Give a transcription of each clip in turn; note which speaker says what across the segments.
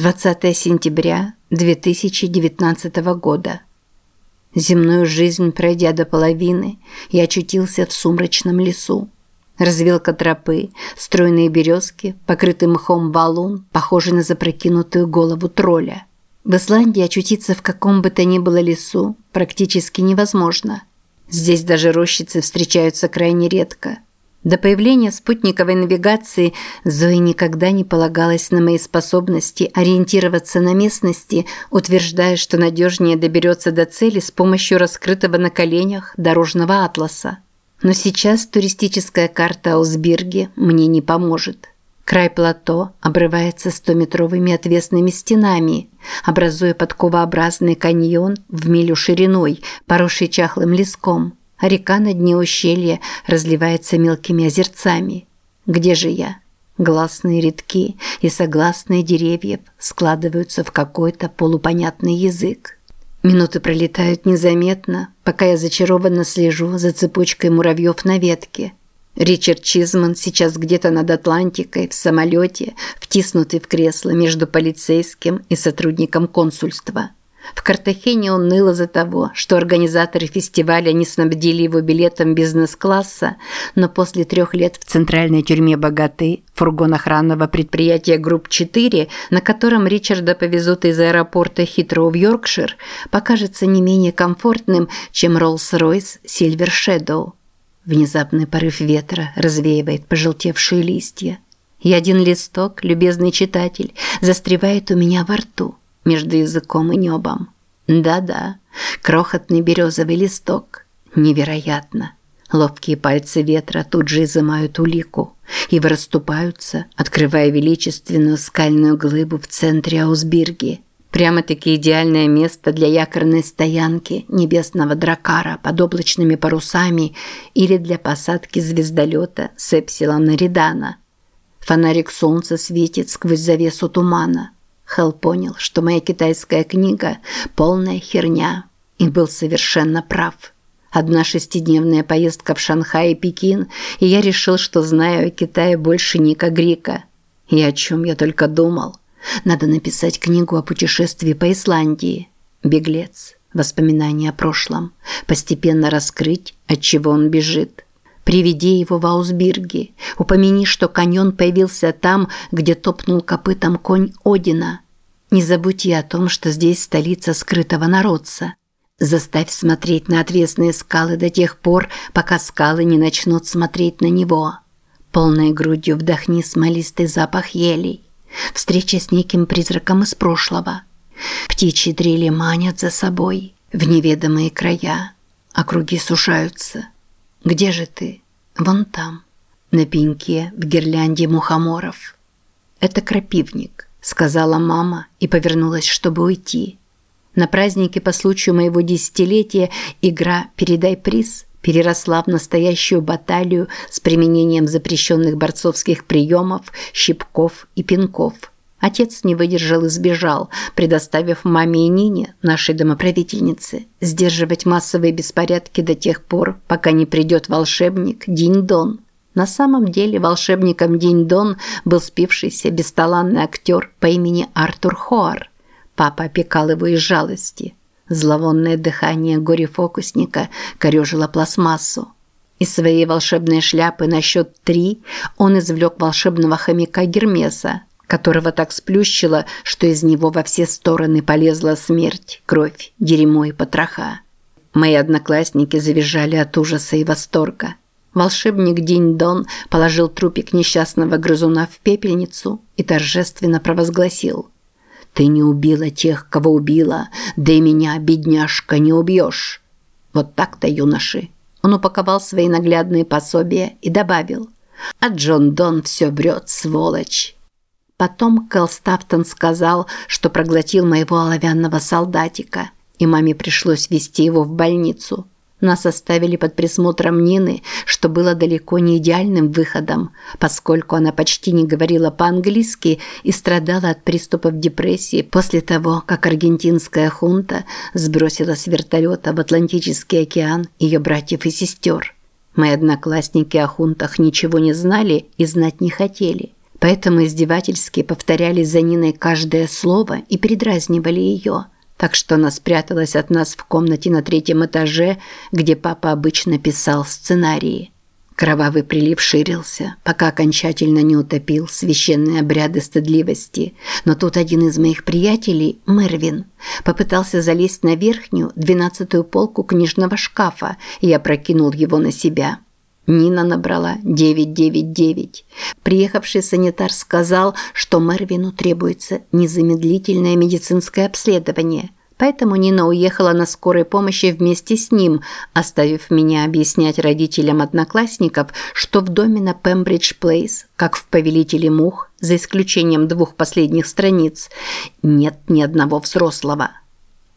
Speaker 1: 20 сентября 2019 года. Земную жизнь пройдя до половины, я очутился в сумрачном лесу. Развилка тропы, стройные березки, покрытый мхом валун, похожий на запрокинутую голову тролля. В Исландии очутиться в каком бы то ни было лесу практически невозможно. Здесь даже рощицы встречаются крайне редко – до появления спутниковой навигации Зои никогда не полагалась на мои способности ориентироваться на местности, утверждая, что надежнее доберется до цели с помощью раскрытого на коленях дорожного атласа. Но сейчас туристическая карта Аусбирги мне не поможет. Край плато обрывается 100-метровыми отвесными стенами, образуя подковообразный каньон в милю шириной, поросший чахлым леском – а река на дне ущелья разливается мелкими озерцами. Где же я? Гласные редки и согласные деревьев складываются в какой-то полупонятный язык. Минуты пролетают незаметно, пока я зачарованно слежу за цепочкой муравьев на ветке. Ричард Чизман сейчас где-то над Атлантикой в самолете, втиснутый в кресло между полицейским и сотрудником консульства. В Картахене он ныл из-за того, что организаторы фестиваля не снабдили его билетом бизнес-класса, но после трех лет в центральной тюрьме «Боготы» фургон охранного предприятия «Групп-4», на котором Ричарда повезут из аэропорта Хитроу в Йоркшир, покажется не менее комфортным, чем Роллс-Ройс «Сильвер Шэдоу». Внезапный порыв ветра развеивает пожелтевшие листья. И один листок, любезный читатель, застревает у меня во рту – между языком и небом. Да-да, крохотный березовый листок. Невероятно. Ловкие пальцы ветра тут же изымают улику и выраступаются, открывая величественную скальную глыбу в центре Аусбирги. Прямо-таки идеальное место для якорной стоянки небесного дракара под облачными парусами или для посадки звездолета с Эпсилона Ридана. Фонарик солнца светит сквозь завесу тумана – Хелл понял, что моя китайская книга – полная херня, и был совершенно прав. Одна шестидневная поездка в Шанхай и Пекин, и я решил, что знаю о Китае больше Ника Грика. И о чем я только думал. Надо написать книгу о путешествии по Исландии. Беглец. Воспоминания о прошлом. Постепенно раскрыть, от чего он бежит. Приведи его в Аусбирге. Упомяни, что каньон появился там, где топнул копытом конь Одина. Не забудь и о том, что здесь столица скрытого народца. Заставь смотреть на отвесные скалы до тех пор, пока скалы не начнут смотреть на него. Полной грудью вдохни смолистый запах елей. Встреча с неким призраком из прошлого. Птичьи дрели манят за собой в неведомые края. Округи сужаются. Где же ты? Вон там, на пеньке в гирлянде мухоморов. Это крапивник, сказала мама и повернулась, чтобы уйти. На празднике по случаю моего десятилетия игра «Передай приз» переросла в настоящую баталию с применением запрещенных борцовских приемов, щипков и пинков – Отец не выдержал и сбежал, предоставив маме и Нине, нашей домоправительнице, сдерживать массовые беспорядки до тех пор, пока не придет волшебник Динь-Дон. На самом деле волшебником Динь-Дон был спившийся бесталанный актер по имени Артур Хоар. Папа опекал его из жалости. Зловонное дыхание горе-фокусника корежило пластмассу. Из своей волшебной шляпы на счет три он извлек волшебного хомяка Гермеса, которого так сплющило, что из него во все стороны полезла смерть, кровь, дерьмо и потроха. Мои одноклассники завизжали от ужаса и восторга. Волшебник Динь-Дон положил трупик несчастного грызуна в пепельницу и торжественно провозгласил. «Ты не убила тех, кого убила, да и меня, бедняжка, не убьешь». Вот так-то, юноши. Он упаковал свои наглядные пособия и добавил. «А Джон Дон все врет, сволочь». Потом Кэл Стафтон сказал, что проглотил моего оловянного солдатика, и маме пришлось везти его в больницу. Нас оставили под присмотром Нины, что было далеко не идеальным выходом, поскольку она почти не говорила по-английски и страдала от приступов депрессии после того, как аргентинская хунта сбросила с вертолета в Атлантический океан ее братьев и сестер. Мои одноклассники о хунтах ничего не знали и знать не хотели – поэтому издевательски повторяли за Ниной каждое слово и передразнивали ее, так что она спряталась от нас в комнате на третьем этаже, где папа обычно писал сценарии. Кровавый прилив ширился, пока окончательно не утопил священные обряды стыдливости. Но тут один из моих приятелей, Мервин, попытался залезть на верхнюю, двенадцатую полку книжного шкафа, и я прокинул его на себя. Нина набрала 999. Приехавший санитар сказал, что Мервину требуется незамедлительное медицинское обследование – Поэтому Нина уехала на скорой помощи вместе с ним, оставив меня объяснять родителям одноклассников, что в доме на Пембридж-Плейс, как в «Повелителе мух», за исключением двух последних страниц, нет ни одного взрослого.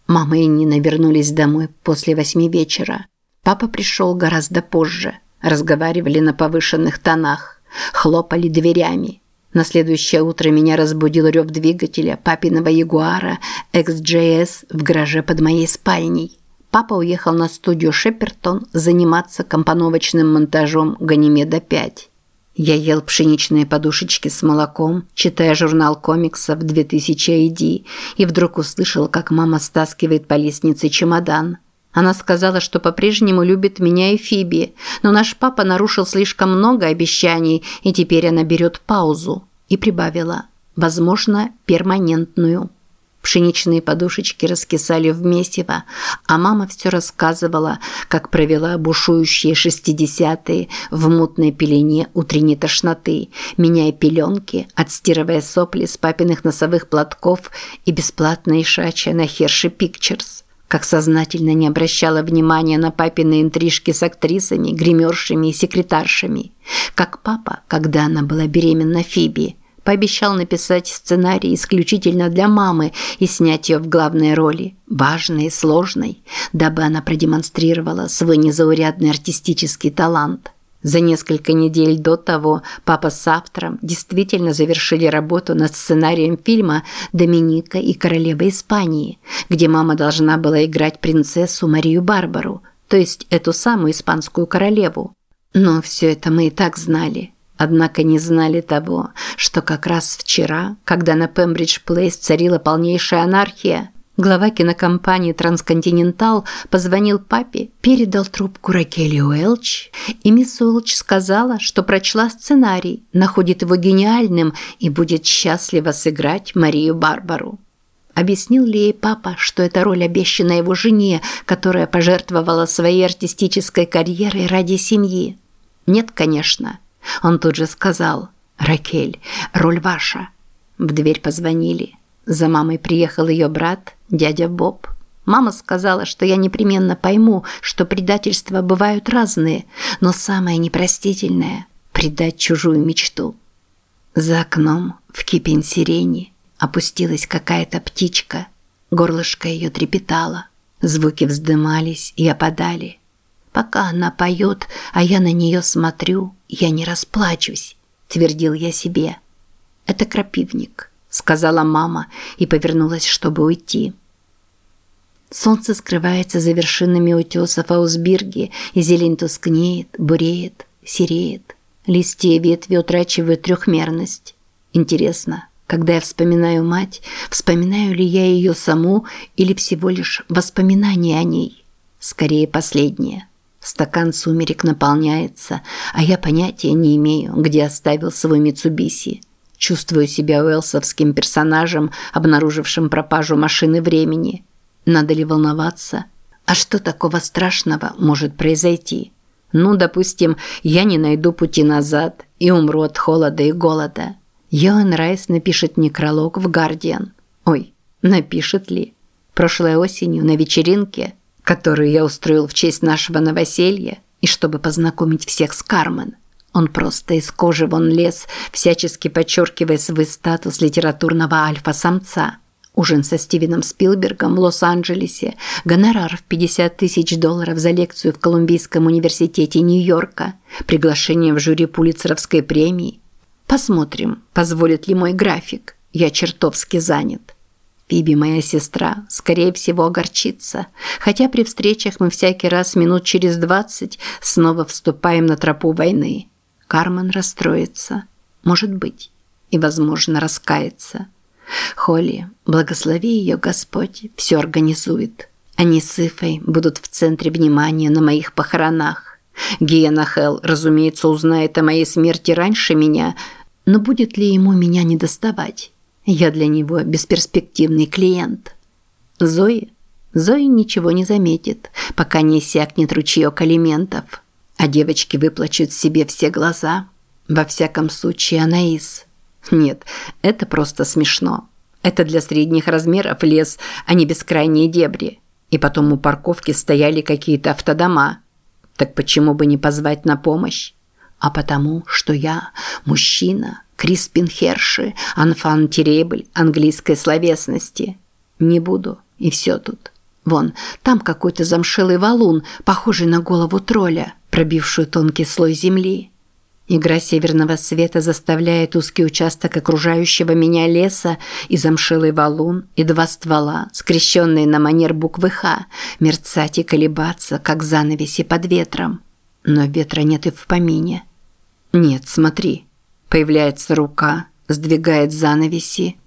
Speaker 1: Мама и Нина вернулись домой после восьми вечера. Папа пришел гораздо позже. Разговаривали на повышенных тонах, хлопали дверями – на следующее утро меня разбудил рев двигателя папиного Ягуара XJS в гараже под моей спальней. Папа уехал на студию Шепертон заниматься компоновочным монтажом Ганимеда 5. Я ел пшеничные подушечки с молоком, читая журнал комиксов 2000 AD, и вдруг услышал, как мама стаскивает по лестнице чемодан. Она сказала, что по-прежнему любит меня и Фиби, но наш папа нарушил слишком много обещаний, и теперь она берет паузу. И прибавила, возможно, перманентную. Пшеничные подушечки раскисали в месиво, а мама все рассказывала, как провела бушующие шестидесятые в мутной пелене утренней тошноты, меняя пеленки, отстирывая сопли с папиных носовых платков и бесплатно ишача на Херши Пикчерс как сознательно не обращала внимания на папины интрижки с актрисами, гримершами и секретаршами. Как папа, когда она была беременна Фиби, пообещал написать сценарий исключительно для мамы и снять ее в главной роли, важной и сложной, дабы она продемонстрировала свой незаурядный артистический талант. За несколько недель до того папа с автором действительно завершили работу над сценарием фильма «Доминика и королева Испании», где мама должна была играть принцессу Марию Барбару, то есть эту самую испанскую королеву. Но все это мы и так знали. Однако не знали того, что как раз вчера, когда на Пембридж-Плейс царила полнейшая анархия, Глава кинокомпании «Трансконтинентал» позвонил папе, передал трубку Ракели Уэлч, и мисс Уэлч сказала, что прочла сценарий, находит его гениальным и будет счастлива сыграть Марию Барбару. Объяснил ли ей папа, что эта роль обещана его жене, которая пожертвовала своей артистической карьерой ради семьи? Нет, конечно. Он тут же сказал «Ракель, роль ваша». В дверь позвонили. За мамой приехал ее брат, дядя Боб. Мама сказала, что я непременно пойму, что предательства бывают разные, но самое непростительное – предать чужую мечту. За окном, в кипень сирени, опустилась какая-то птичка. Горлышко ее трепетало. Звуки вздымались и опадали. Пока она поет, а я на нее смотрю, я не расплачусь, твердил я себе. Это крапивник сказала мама и повернулась, чтобы уйти. Солнце скрывается за вершинами утесов Аусбирги, и зелень тускнеет, буреет, сереет. Листья и ветви утрачивают трехмерность. Интересно, когда я вспоминаю мать, вспоминаю ли я ее саму или всего лишь воспоминания о ней? Скорее последнее. Стакан сумерек наполняется, а я понятия не имею, где оставил свой Митсубиси. Чувствую себя уэлсовским персонажем, обнаружившим пропажу машины времени. Надо ли волноваться? А что такого страшного может произойти? Ну, допустим, я не найду пути назад и умру от холода и голода. Йоан Райс напишет некролог в «Гардиан». Ой, напишет ли? Прошлой осенью на вечеринке, которую я устроил в честь нашего новоселья, и чтобы познакомить всех с Кармен – он просто из кожи вон лез, всячески подчеркивая свой статус литературного альфа-самца. Ужин со Стивеном Спилбергом в Лос-Анджелесе, гонорар в 50 тысяч долларов за лекцию в Колумбийском университете Нью-Йорка, приглашение в жюри Пулитцеровской премии. Посмотрим, позволит ли мой график. Я чертовски занят. Фиби, моя сестра, скорее всего, огорчится, хотя при встречах мы всякий раз минут через двадцать снова вступаем на тропу войны. Кармен расстроится. Может быть. и, возможно, раскается. Холли, благослови ее Господь, все организует. Они с Ифой будут в центре внимания на моих похоронах. Гиена Хелл, разумеется, узнает о моей смерти раньше меня, но будет ли ему меня не доставать? Я для него бесперспективный клиент. Зои? Зои ничего не заметит, пока не иссякнет ручеек алиментов. А девочки выплачут себе все глаза. Во всяком случае, Анаис. Нет, это просто смешно. Это для средних размеров лес, а не бескрайние дебри. И потом у парковки стояли какие-то автодома. Так почему бы не позвать на помощь? А потому, что я мужчина, Криспин Херши, анфан Теребль английской словесности. Не буду, и все тут. Вон, там какой-то замшелый валун, похожий на голову тролля, пробившую тонкий слой земли. Игра северного света заставляет узкий участок окружающего меня леса и замшелый валун, и два ствола, скрещенные на манер буквы «Х», мерцать и колебаться, как занавеси под ветром. Но ветра нет и в помине. Нет, смотри. Появляется рука, сдвигает занавеси,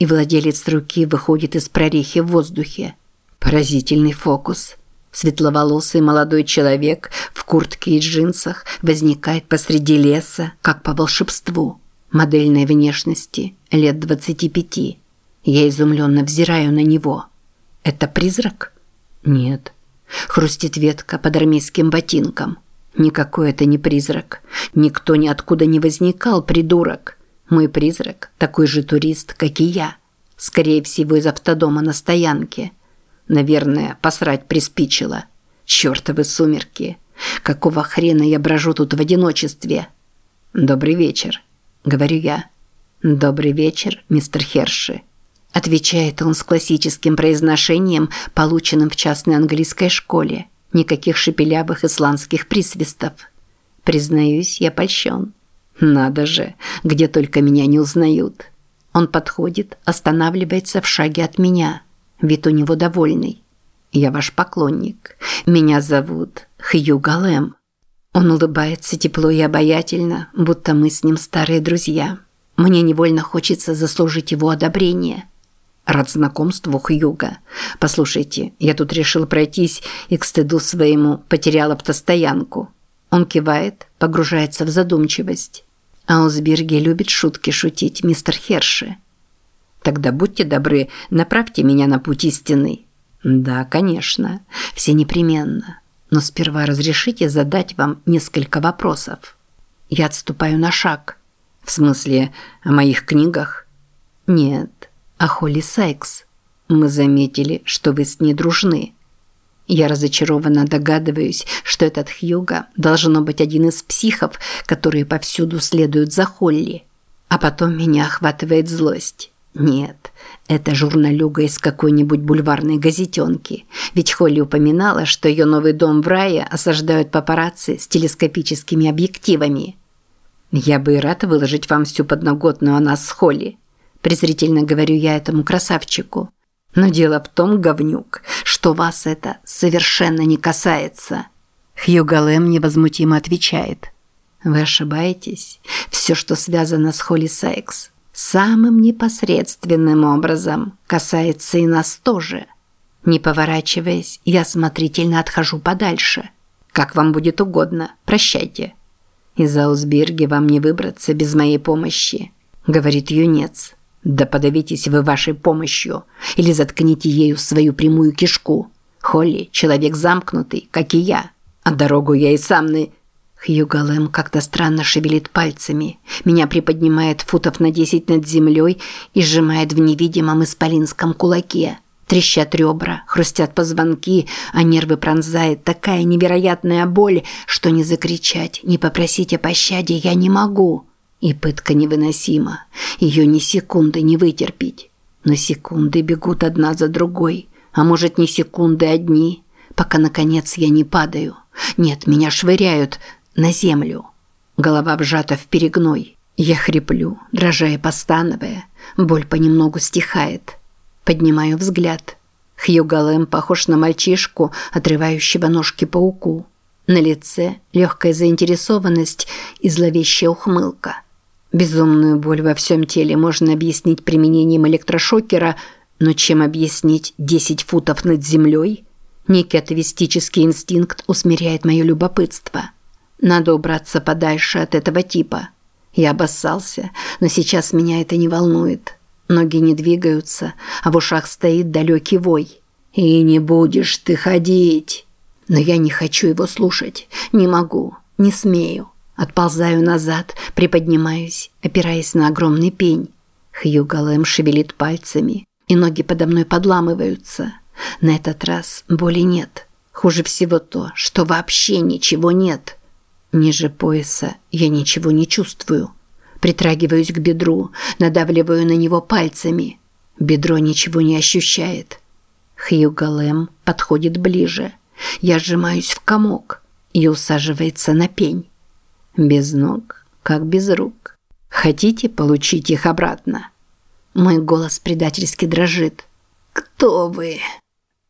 Speaker 1: и владелец руки выходит из прорехи в воздухе. Поразительный фокус – Светловолосый молодой человек в куртке и джинсах возникает посреди леса, как по волшебству. Модельной внешности, лет 25. Я изумленно взираю на него. Это призрак? Нет. Хрустит ветка под армейским ботинком. Никакой это не призрак. Никто ниоткуда не возникал, придурок. Мой призрак – такой же турист, как и я. Скорее всего, из автодома на стоянке – Наверное, посрать приспичило. Чёртовы сумерки. Какого хрена я брожу тут в одиночестве? Добрый вечер, говорю я. Добрый вечер, мистер Херши. Отвечает он с классическим произношением, полученным в частной английской школе. Никаких шепелявых исландских присвистов. Признаюсь, я польщен. Надо же, где только меня не узнают. Он подходит, останавливается в шаге от меня – Вид у него довольный. «Я ваш поклонник. Меня зовут Хью Галем». Он улыбается тепло и обаятельно, будто мы с ним старые друзья. Мне невольно хочется заслужить его одобрение. Рад знакомству, Хьюга. Послушайте, я тут решил пройтись и к стыду своему потерял автостоянку. Он кивает, погружается в задумчивость. Аусберге любит шутки шутить, мистер Херши. Тогда будьте добры, направьте меня на путь истинный. Да, конечно, все непременно. Но сперва разрешите задать вам несколько вопросов. Я отступаю на шаг. В смысле, о моих книгах? Нет, о Холли Сайкс. Мы заметили, что вы с ней дружны. Я разочарованно догадываюсь, что этот Хьюга должно быть один из психов, которые повсюду следуют за Холли. А потом меня охватывает злость. Нет, это журналюга из какой-нибудь бульварной газетенки. Ведь Холли упоминала, что ее новый дом в рае осаждают папарацци с телескопическими объективами. «Я бы и рад выложить вам всю подноготную о нас с Холли», презрительно говорю я этому красавчику. Но дело в том, говнюк, что вас это совершенно не касается. Хью Галем невозмутимо отвечает. Вы ошибаетесь. Все, что связано с Холли Сайкс, самым непосредственным образом касается и нас тоже. Не поворачиваясь, я смотрительно отхожу подальше. Как вам будет угодно, прощайте. Из Аусберги вам не выбраться без моей помощи, говорит юнец. Да подавитесь вы вашей помощью или заткните ею свою прямую кишку. Холли – человек замкнутый, как и я. А дорогу я и сам на... Хью Галем как-то странно шевелит пальцами, меня приподнимает футов на десять над землей и сжимает в невидимом исполинском кулаке. Трещат ребра, хрустят позвонки, а нервы пронзает такая невероятная боль, что не закричать, не попросить о пощаде я не могу. И пытка невыносима, ее ни секунды не вытерпеть. Но секунды бегут одна за другой, а может не секунды одни, пока наконец я не падаю. Нет, меня швыряют, на землю. Голова вжата в перегной. Я хриплю, дрожа и постановая. Боль понемногу стихает. Поднимаю взгляд. Хью Галэм похож на мальчишку, отрывающего ножки пауку. На лице легкая заинтересованность и зловещая ухмылка. Безумную боль во всем теле можно объяснить применением электрошокера, но чем объяснить 10 футов над землей? Некий атовистический инстинкт усмиряет мое любопытство. Надо убраться подальше от этого типа. Я обоссался, но сейчас меня это не волнует. Ноги не двигаются, а в ушах стоит далекий вой. «И не будешь ты ходить!» Но я не хочу его слушать. Не могу, не смею. Отползаю назад, приподнимаюсь, опираясь на огромный пень. Хью Галэм шевелит пальцами, и ноги подо мной подламываются. На этот раз боли нет. Хуже всего то, что вообще ничего нет. Ниже пояса я ничего не чувствую. Притрагиваюсь к бедру, надавливаю на него пальцами. Бедро ничего не ощущает. Хью Галэм подходит ближе. Я сжимаюсь в комок и усаживается на пень. Без ног, как без рук. Хотите получить их обратно? Мой голос предательски дрожит. Кто вы?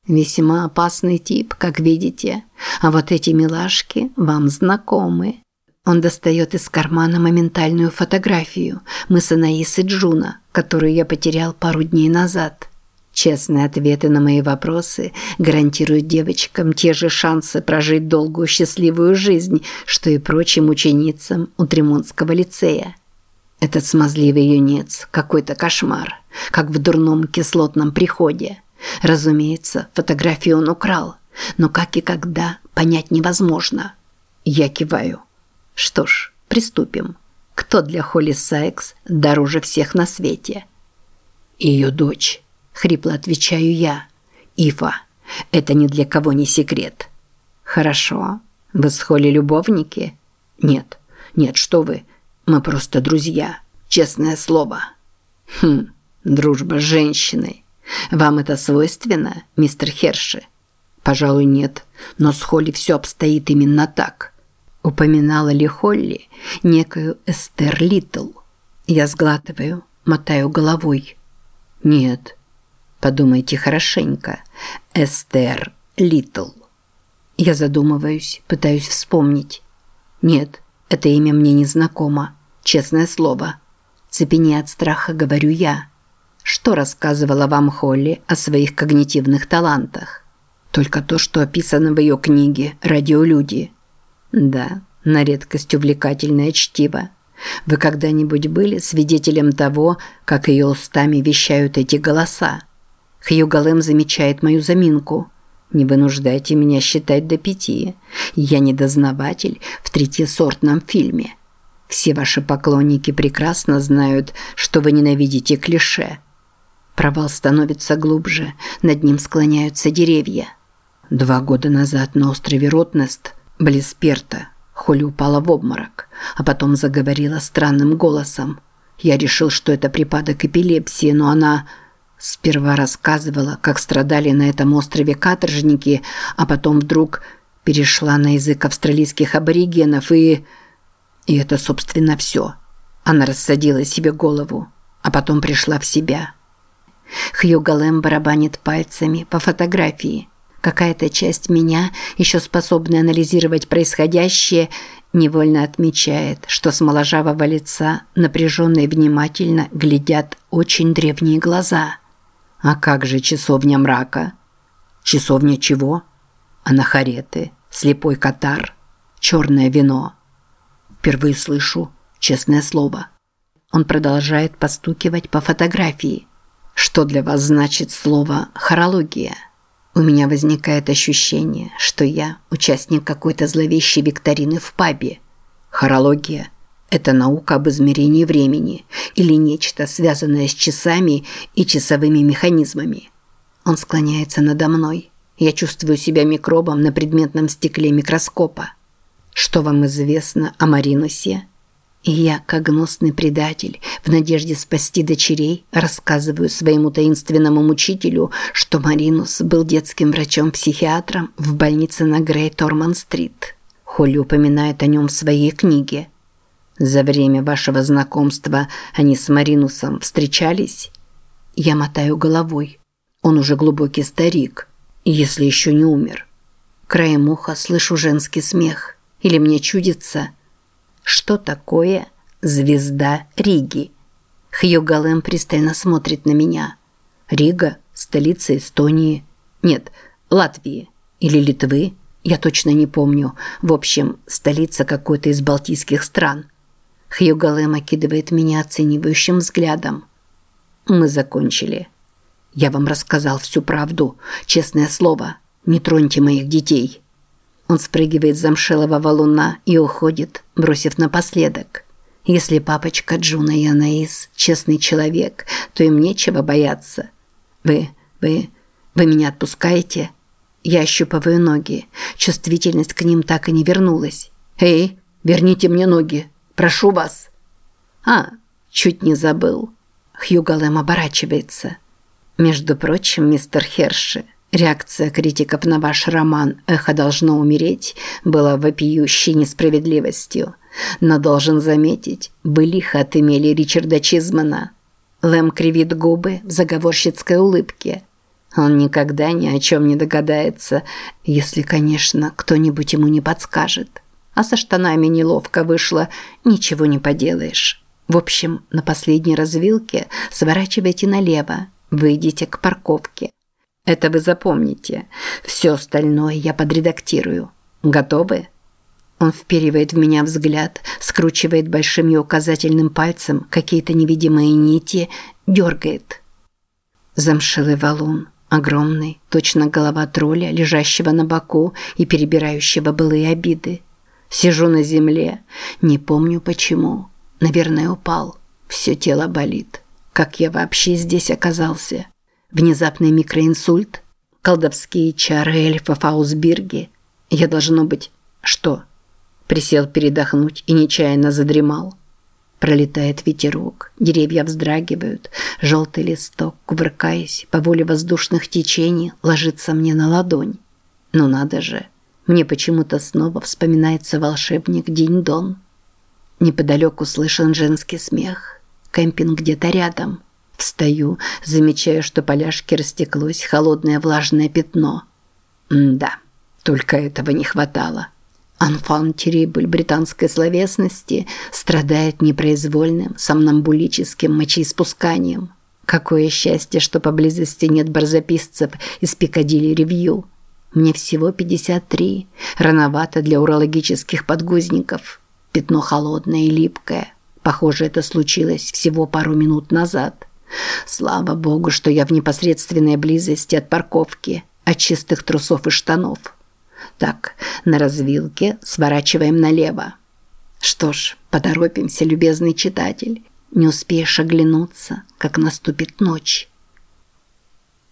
Speaker 1: Весьма опасный тип, как видите. А вот эти милашки вам знакомы. Он достает из кармана моментальную фотографию. Мы с Анаис Джуна, которую я потерял пару дней назад. Честные ответы на мои вопросы гарантируют девочкам те же шансы прожить долгую счастливую жизнь, что и прочим ученицам Утремонского лицея. Этот смазливый юнец – какой-то кошмар, как в дурном кислотном приходе. Разумеется, фотографию он украл, но как и когда понять невозможно. Я киваю. Что ж, приступим. Кто для Холли Сайкс дороже всех на свете? Ее дочь хрипло отвечаю я. Ифа, это ни для кого не секрет. Хорошо. Вы с Холли любовники? Нет. Нет, что вы? Мы просто друзья. Честное слово. Хм, дружба с женщиной. Вам это свойственно, мистер Херши? Пожалуй, нет, но с Холли все обстоит именно так. Упоминала ли Холли некую Эстер Литл? Я сглатываю, мотаю головой. Нет, Подумайте хорошенько. Эстер Литл. Я задумываюсь, пытаюсь вспомнить. Нет, это имя мне не знакомо. Честное слово. Цепене от страха говорю я. Что рассказывала вам Холли о своих когнитивных талантах? Только то, что описано в ее книге «Радиолюди». Да, на редкость увлекательное чтиво. Вы когда-нибудь были свидетелем того, как ее устами вещают эти голоса? Хью Галэм замечает мою заминку. «Не вынуждайте меня считать до пяти. Я не дознаватель в третьесортном фильме. Все ваши поклонники прекрасно знают, что вы ненавидите клише». Провал становится глубже, над ним склоняются деревья. Два года назад на острове Ротнест, близ Перта, Холли упала в обморок, а потом заговорила странным голосом. Я решил, что это припадок эпилепсии, но она Сперва рассказывала, как страдали на этом острове каторжники, а потом вдруг перешла на язык австралийских аборигенов и... И это, собственно, все. Она рассадила себе голову, а потом пришла в себя. Хью Галем барабанит пальцами по фотографии. Какая-то часть меня, еще способная анализировать происходящее, невольно отмечает, что с моложавого лица напряженно и внимательно глядят очень древние глаза – а как же часовня мрака? Часовня чего? Анахареты, слепой катар, черное вино. Впервые слышу, честное слово. Он продолжает постукивать по фотографии. Что для вас значит слово «хорология»? У меня возникает ощущение, что я участник какой-то зловещей викторины в пабе. Хорология – это наука об измерении времени или нечто, связанное с часами и часовыми механизмами. Он склоняется надо мной. Я чувствую себя микробом на предметном стекле микроскопа. Что вам известно о Маринусе? И я, как гнусный предатель, в надежде спасти дочерей, рассказываю своему таинственному мучителю, что Маринус был детским врачом-психиатром в больнице на Грейт-Орман-стрит. Холли упоминает о нем в своей книге – за время вашего знакомства они с Маринусом встречались? Я мотаю головой. Он уже глубокий старик, если еще не умер. Краем уха слышу женский смех. Или мне чудится, что такое звезда Риги. Хью Галэм пристально смотрит на меня. Рига – столица Эстонии. Нет, Латвии. Или Литвы. Я точно не помню. В общем, столица какой-то из балтийских стран. Хью Галэм окидывает меня оценивающим взглядом. Мы закончили. Я вам рассказал всю правду. Честное слово. Не троньте моих детей. Он спрыгивает с замшелого валуна и уходит, бросив напоследок. Если папочка Джуна и Анаис честный человек, то им нечего бояться. Вы, вы, вы меня отпускаете? Я ощупываю ноги. Чувствительность к ним так и не вернулась. Эй, верните мне ноги. Прошу вас. А, чуть не забыл. Хью Галэм оборачивается. Между прочим, мистер Херши, реакция критиков на ваш роман «Эхо должно умереть» была вопиющей несправедливостью. Но должен заметить, вы лихо отымели Ричарда Чизмана. Лэм кривит губы в заговорщицкой улыбке. Он никогда ни о чем не догадается, если, конечно, кто-нибудь ему не подскажет. А со штанами неловко вышло, ничего не поделаешь. В общем, на последней развилке сворачивайте налево, выйдите к парковке. Это вы запомните. Все остальное я подредактирую. Готовы? Он вперивает в меня взгляд, скручивает большим и указательным пальцем какие-то невидимые нити, дергает. Замшилый валун. Огромный, точно голова тролля, лежащего на боку и перебирающего былые обиды. Сижу на земле, не помню почему. Наверное, упал. Все тело болит. Как я вообще здесь оказался? Внезапный микроинсульт? Колдовские чары эльфа Фаусбирги? Я должно быть... Что? Присел передохнуть и нечаянно задремал. Пролетает ветерок, деревья вздрагивают, желтый листок, кувыркаясь по воле воздушных течений, ложится мне на ладонь. Ну надо же, мне почему-то снова вспоминается волшебник Динь-Дон. Неподалеку слышен женский смех. Кемпинг где-то рядом. Встаю, замечаю, что поляшке растеклось холодное влажное пятно. М да, только этого не хватало. Анфан Террибль британской словесности страдает непроизвольным сомнамбулическим мочеиспусканием. Какое счастье, что поблизости нет барзаписцев из Пикадилли Ревью. Мне всего 53, рановато для урологических подгузников. Пятно холодное и липкое. Похоже, это случилось всего пару минут назад. Слава богу, что я в непосредственной близости от парковки, от чистых трусов и штанов. Так, на развилке сворачиваем налево. Что ж, поторопимся, любезный читатель. Не успеешь оглянуться, как наступит ночь.